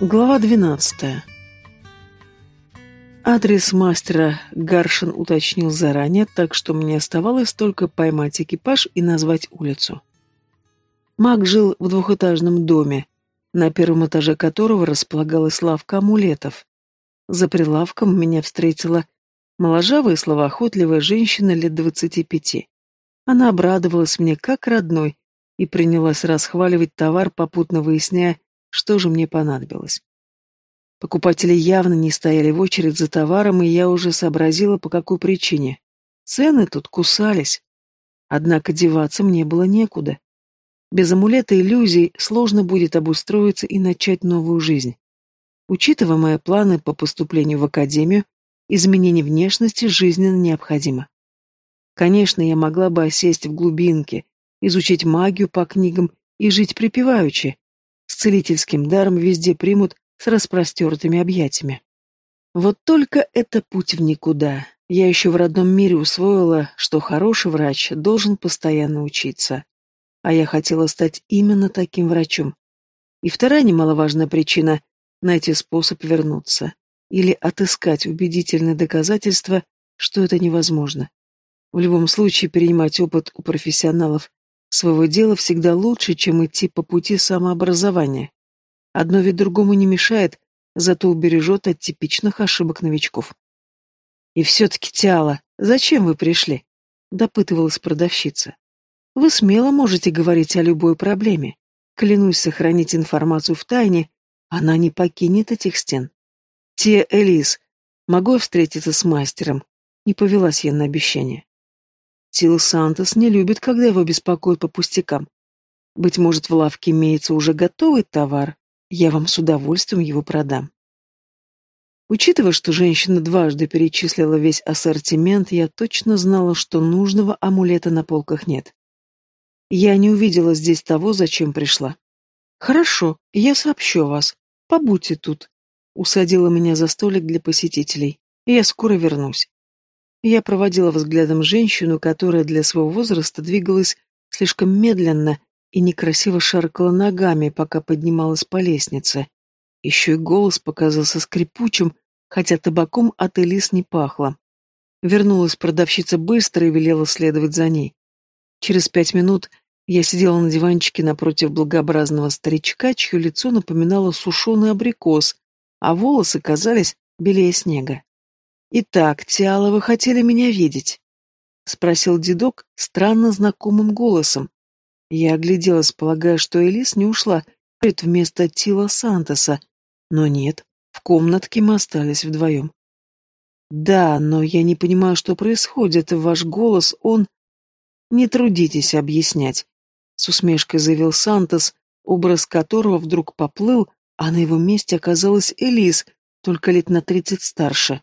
Глава 12. Адрес мастера Гаршин уточнил заранее, так что мне оставалось только поймать экипаж и назвать улицу. Маг жил в двухэтажном доме, на первом этаже которого располагалась лавка амулетов. За прилавком меня встретила моложавая и словоохотливая женщина лет двадцати пяти. Она обрадовалась мне как родной и принялась расхваливать товар, попутно выясняя, что же мне понадобилось. Покупатели явно не стояли в очередь за товаром, и я уже сообразила, по какой причине. Цены тут кусались. Однако деваться мне было некуда. Без амулета иллюзий сложно будет обустроиться и начать новую жизнь. Учитывая мои планы по поступлению в академию, изменение внешности жизненно необходимо. Конечно, я могла бы осесть в глубинке, изучить магию по книгам и жить припеваючи. С целительским даром везде примут с распростертыми объятиями. Вот только это путь в никуда. Я еще в родном мире усвоила, что хороший врач должен постоянно учиться. А я хотела стать именно таким врачом. И вторая немаловажная причина — найти способ вернуться. Или отыскать убедительные доказательства, что это невозможно. В любом случае, перенимать опыт у профессионалов своего дела всегда лучше, чем идти по пути самообразования. Одно ведь другому не мешает, зато убережет от типичных ошибок новичков. «И все-таки, Тиала, зачем вы пришли?» — допытывалась продавщица. «Вы смело можете говорить о любой проблеме. Клянусь сохранить информацию в тайне, она не покинет этих стен. Те, Элис, могу я встретиться с мастером?» Не повелась я на обещание. Тил Сантос не любит, когда его беспокоят по пустякам. Быть может, в лавке имеется уже готовый товар, я вам с удовольствием его продам. Учитывая, что женщина дважды перечислила весь ассортимент, я точно знала, что нужного амулета на полках нет. Я не увидела здесь того, зачем пришла. Хорошо, я сообщу вас. Побудьте тут. Усадила меня за столик для посетителей. Я скоро вернусь. Я проводила взглядом женщину, которая для своего возраста двигалась слишком медленно и некрасиво шаркала ногами, пока поднималась по лестнице. Еще и голос показался скрипучим, хотя табаком от Элис не пахло. Вернулась продавщица быстро и велела следовать за ней. Через пять минут я сидела на диванчике напротив благообразного старичка, чье лицо напоминало сушеный абрикос, а волосы казались белее снега. «Итак, Тиала, вы хотели меня видеть?» — спросил дедок странно знакомым голосом. Я огляделась, полагая, что Элис не ушла вместо Тила Сантоса, но нет, в комнатке мы остались вдвоем. «Да, но я не понимаю, что происходит. Ваш голос, он...» «Не трудитесь объяснять», — с усмешкой заявил Сантос, образ которого вдруг поплыл, а на его месте оказалась Элис, только лет на тридцать старше.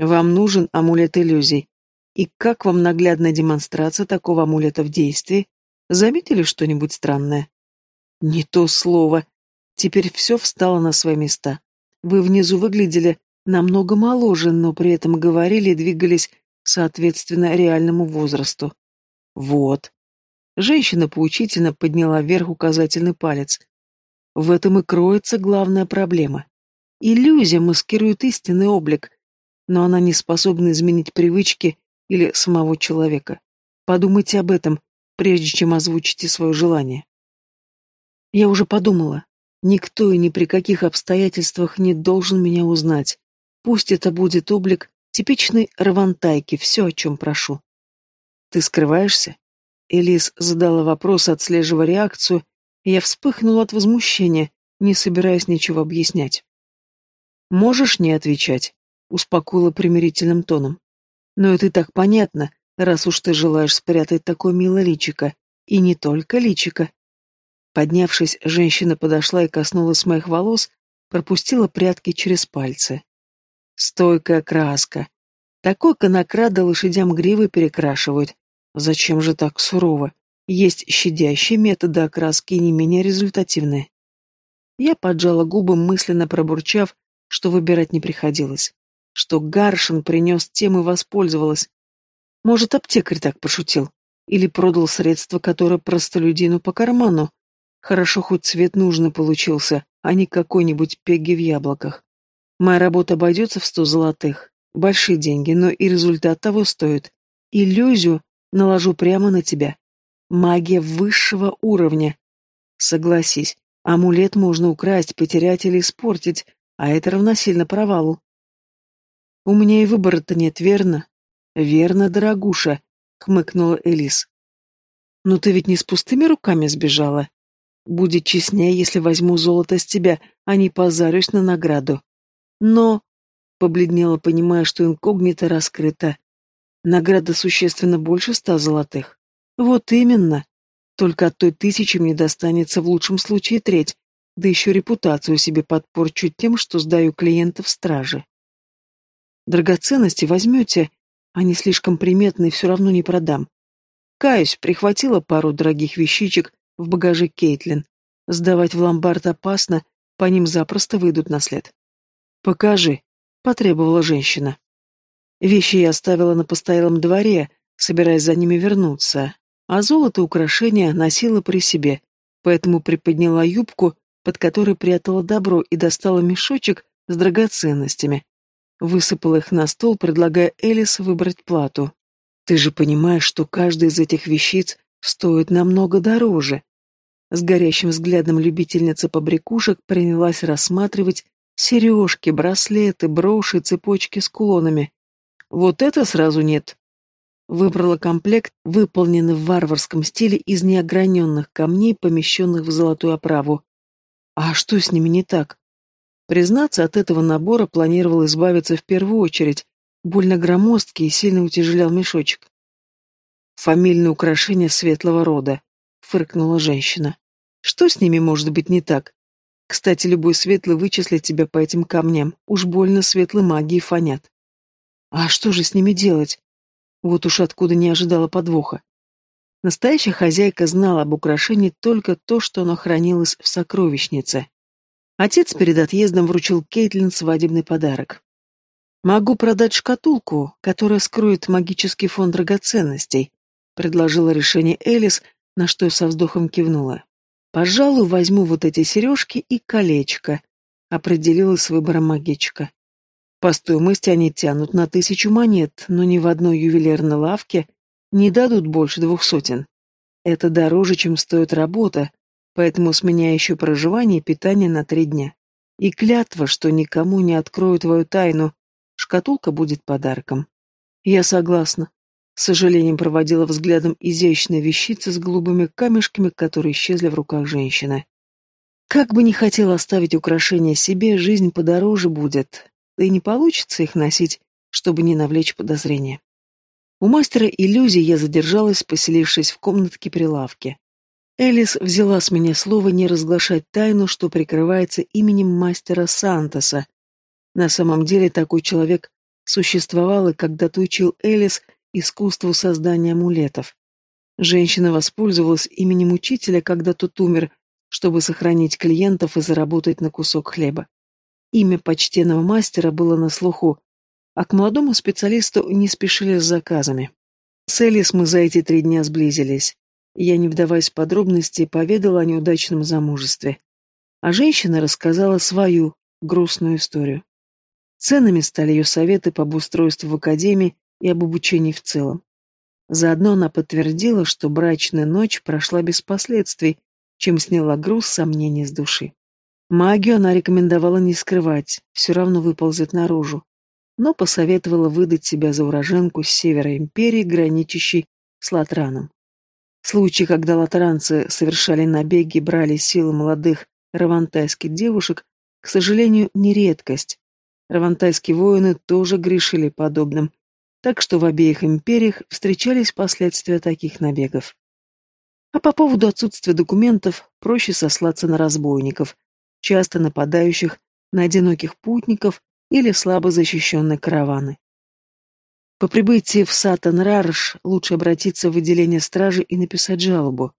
Вам нужен амулет иллюзий. И как вам наглядная демонстрация такого амулета в действии? Заметили что-нибудь странное? Не то слово. Теперь все встало на свои места. Вы внизу выглядели намного моложе, но при этом говорили и двигались соответственно реальному возрасту. Вот. Женщина поучительно подняла вверх указательный палец. В этом и кроется главная проблема. Иллюзия маскирует истинный облик, но она не способна изменить привычки или самого человека. Подумайте об этом, прежде чем озвучите свое желание. Я уже подумала. Никто и ни при каких обстоятельствах не должен меня узнать. Пусть это будет облик типичной равантайки, все, о чем прошу. Ты скрываешься? Элис задала вопрос, отслеживая реакцию, и я вспыхнула от возмущения, не собираясь ничего объяснять. Можешь не отвечать успокоила примирительным тоном. Но это и так понятно, раз уж ты желаешь спрятать такое милое личико. И не только личико. Поднявшись, женщина подошла и коснулась моих волос, пропустила прятки через пальцы. Стойкая краска. Такой конокрада лошадям гривы перекрашивают. Зачем же так сурово? Есть щадящие методы окраски не менее результативные. Я поджала губы, мысленно пробурчав, что выбирать не приходилось что Гаршин принес тем и воспользовалась. Может, аптекарь так пошутил? Или продал средство, которое простолюдину по карману? Хорошо, хоть цвет нужный получился, а не какой-нибудь пеги в яблоках. Моя работа обойдется в сто золотых. Большие деньги, но и результат того стоит. Иллюзию наложу прямо на тебя. Магия высшего уровня. Согласись, амулет можно украсть, потерять или испортить, а это равносильно провалу. У меня и выбора-то нет, верно? Верно, дорогуша, хмыкнула Элис. Но ты ведь не с пустыми руками сбежала. Будет честнее, если возьму золото с тебя, а не позарюсь на награду. Но... Побледнела, понимая, что инкогнито раскрыто. Награда существенно больше ста золотых. Вот именно. Только от той тысячи мне достанется в лучшем случае треть, да еще репутацию себе подпорчу тем, что сдаю клиентов страже. Драгоценности возьмете, они слишком приметные, все равно не продам. Каюсь, прихватила пару дорогих вещичек в багаже Кейтлин. Сдавать в ломбард опасно, по ним запросто выйдут на след. «Покажи», — потребовала женщина. Вещи я оставила на постоялом дворе, собираясь за ними вернуться, а золото украшения носила при себе, поэтому приподняла юбку, под которой прятала добро, и достала мешочек с драгоценностями. Высыпала их на стол, предлагая Элис выбрать плату. Ты же понимаешь, что каждая из этих вещиц стоит намного дороже. С горящим взглядом любительница побрякушек принялась рассматривать сережки, браслеты, броши, цепочки с кулонами. Вот это сразу нет. Выбрала комплект, выполненный в варварском стиле из неограненных камней, помещенных в золотую оправу. А что с ними не так? Признаться, от этого набора планировал избавиться в первую очередь, Больно громоздкий и сильно утяжелял мешочек. «Фамильное украшение светлого рода», — фыркнула женщина. «Что с ними может быть не так? Кстати, любой светлый вычислит тебя по этим камням. Уж больно светлой магии фонят». «А что же с ними делать?» Вот уж откуда не ожидала подвоха. Настоящая хозяйка знала об украшении только то, что оно хранилось в сокровищнице. Отец перед отъездом вручил Кейтлин свадебный подарок. «Могу продать шкатулку, которая скроет магический фон драгоценностей», — предложила решение Элис, на что я со вздохом кивнула. «Пожалуй, возьму вот эти сережки и колечко», — определилась с выбором магичка. По стоимости они тянут на тысячу монет, но ни в одной ювелирной лавке не дадут больше двух сотен. Это дороже, чем стоит работа, поэтому с меня еще проживание и питание на три дня. И клятва, что никому не открою твою тайну, Шкатулка будет подарком. Я согласна. С сожалением проводила взглядом изящные вещицы с голубыми камешками, которые исчезли в руках женщины. Как бы не хотела оставить украшения себе, жизнь подороже будет, да и не получится их носить, чтобы не навлечь подозрения. У мастера иллюзий я задержалась, поселившись в комнатке прилавки. Элис взяла с меня слово не разглашать тайну, что прикрывается именем мастера Сантоса, на самом деле такой человек существовал и когда-то учил Элис искусству создания амулетов. Женщина воспользовалась именем учителя, когда тот умер, чтобы сохранить клиентов и заработать на кусок хлеба. Имя почтенного мастера было на слуху, а к молодому специалисту не спешили с заказами. С Элис мы за эти три дня сблизились. Я, не вдаваясь в подробности, поведала о неудачном замужестве. А женщина рассказала свою грустную историю. Ценными стали ее советы по обустройству в академии и об обучении в целом. Заодно она подтвердила, что брачная ночь прошла без последствий, чем сняла груз сомнений с души. Магию она рекомендовала не скрывать, все равно выползет наружу, но посоветовала выдать себя за уроженку с севера империи, граничащей с Латраном. Случаи, когда латранцы совершали набеги и брали силы молодых равантайских девушек, к сожалению, не редкость, Равантайские воины тоже грешили подобным, так что в обеих империях встречались последствия таких набегов. А по поводу отсутствия документов проще сослаться на разбойников, часто нападающих на одиноких путников или слабо защищенные караваны. По прибытии в Сатан-Рарш лучше обратиться в отделение стражи и написать жалобу.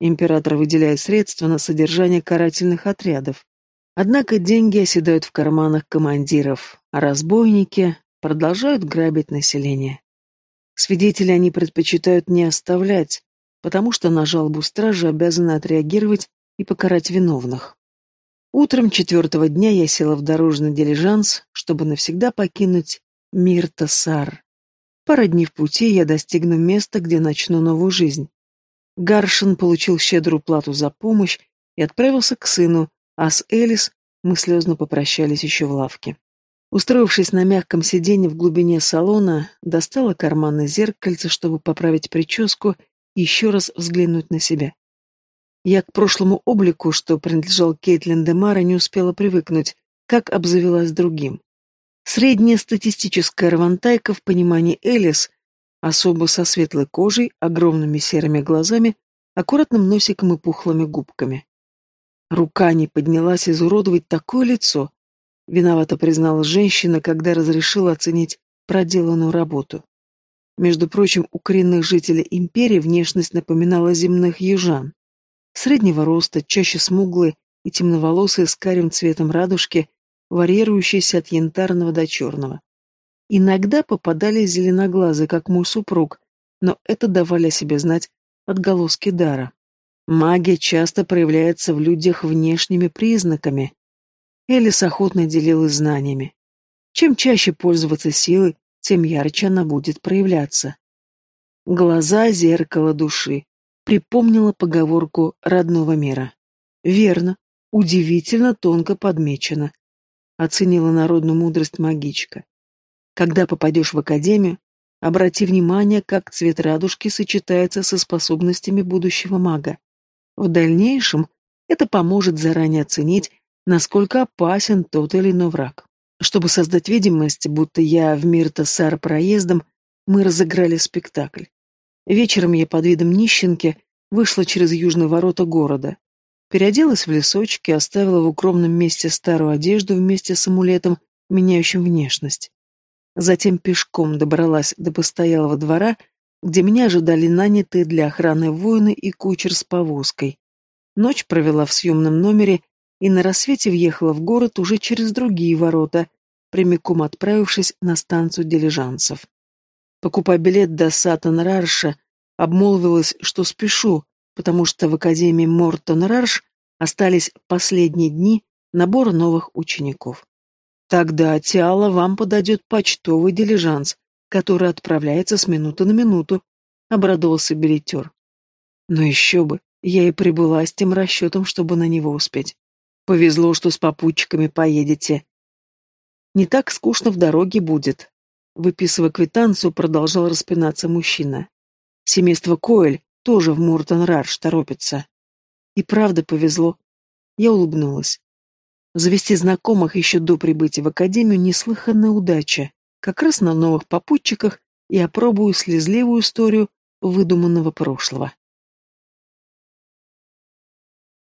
Император выделяет средства на содержание карательных отрядов. Однако деньги оседают в карманах командиров, а разбойники продолжают грабить население. Свидетелей они предпочитают не оставлять, потому что на жалобу стражи обязаны отреагировать и покарать виновных. Утром четвертого дня я села в дорожный дилижанс, чтобы навсегда покинуть мир Тассар. Пара дней в пути я достигну места, где начну новую жизнь. Гаршин получил щедрую плату за помощь и отправился к сыну, а с Элис мы слезно попрощались еще в лавке. Устроившись на мягком сиденье в глубине салона, достала карманное зеркальце, чтобы поправить прическу и еще раз взглянуть на себя. Я к прошлому облику, что принадлежал Кейтлин Демара, не успела привыкнуть, как обзавелась другим. Средняя статистическая равантайка в понимании Элис, особо со светлой кожей, огромными серыми глазами, аккуратным носиком и пухлыми губками. Рука не поднялась изуродовать такое лицо. Виновато призналась женщина, когда разрешила оценить проделанную работу. Между прочим, у коренных жителей империи внешность напоминала земных южан. Среднего роста, чаще смуглые и темноволосые с карим цветом радужки, варьирующиеся от янтарного до черного. Иногда попадали зеленоглазые, как мой супруг, но это давали о себе знать отголоски дара. Магия часто проявляется в людях внешними признаками. Элис охотно делилась знаниями. Чем чаще пользоваться силой, тем ярче она будет проявляться. Глаза — зеркало души. Припомнила поговорку родного мира. Верно, удивительно тонко подмечено оценила народную мудрость магичка. Когда попадешь в академию, обрати внимание, как цвет радужки сочетается со способностями будущего мага. В дальнейшем это поможет заранее оценить, насколько опасен тот или иной враг. Чтобы создать видимость, будто я в мир Тассар проездом, мы разыграли спектакль. Вечером я под видом нищенки вышла через южные ворота города. Переоделась в лесочки, оставила в укромном месте старую одежду вместе с амулетом, меняющим внешность. Затем пешком добралась до постоялого двора, где меня ожидали нанятые для охраны воины и кучер с повозкой. Ночь провела в съемном номере и на рассвете въехала в город уже через другие ворота, прямиком отправившись на станцию дилижансов. Покупая билет до Сатан-Рарша, обмолвилась, что спешу, потому что в Академии Мортон-Рарш остались последние дни набора новых учеников. Тогда Тиала вам подойдет почтовый дилижанс, который отправляется с минуты на минуту, — обрадовался билетер. Но еще бы, я и прибыла с тем расчетом, чтобы на него успеть. Повезло, что с попутчиками поедете. Не так скучно в дороге будет. Выписывая квитанцию, продолжал распинаться мужчина. Семейство Коэль тоже в Муртон-Рарш торопится. И правда повезло. Я улыбнулась. Завести знакомых еще до прибытия в академию неслыханная удача. Как раз на новых попутчиках я опробую слезливую историю выдуманного прошлого.